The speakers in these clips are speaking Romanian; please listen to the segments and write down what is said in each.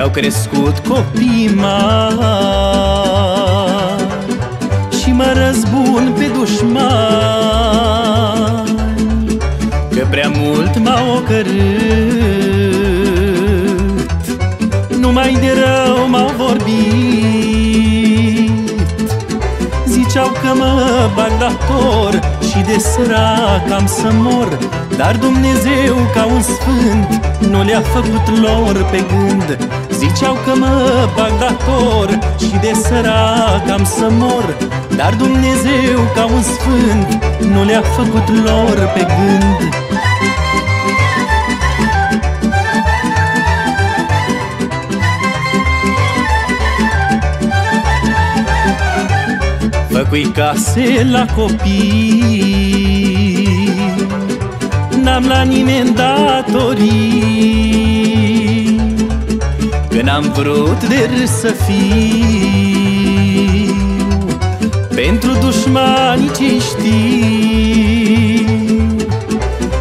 Mi-au crescut copii mari Și mă răzbun pe dușmani Că prea mult m-au ocărât Ziceau că mă bag la tor Și de sărac am să mor. Dar Dumnezeu ca un sfânt Nu le-a făcut lor pe gând. Ziceau că mă bag la tor Și de sărac am să mor. Dar Dumnezeu ca un sfânt Nu le-a făcut lor pe gând Făcui case la copii. N-am la nimeni datorii Când am vrut de râs să fiu. Pentru dușmanii ce știu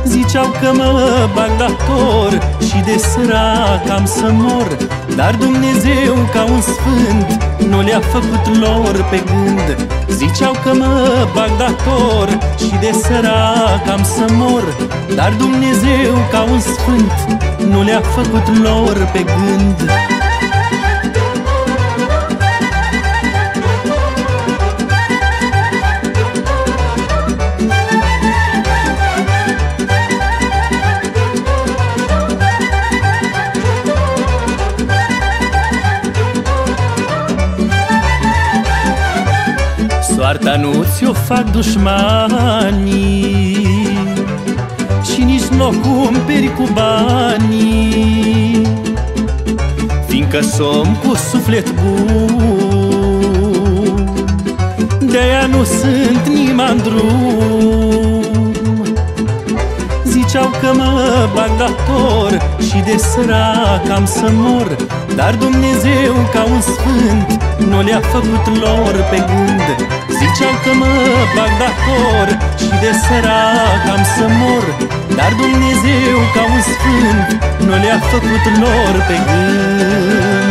Ziceau că mă bag la tor Și de sărac am să mor. Dar Dumnezeu ca un sfânt Nu le-a făcut lor pe gând Ziceau că mă bag dator Și de sărac am să mor Dar Dumnezeu ca un sfânt Nu le-a făcut lor pe gând Soarta nu ți-o fac dușmanii Și nici n-o cumperi cu banii. Fiindcă som cu suflet bun De-aia nu sunt nimandru Ziceau că mă bag la tor Și de sărac am să mor Dar Dumnezeu ca un sfânt Nu le-a făcut lor pe gând Ziceau că mă bag dator Și de sărac am să mor Dar Dumnezeu ca un sfânt Nu le-a făcut lor pe gând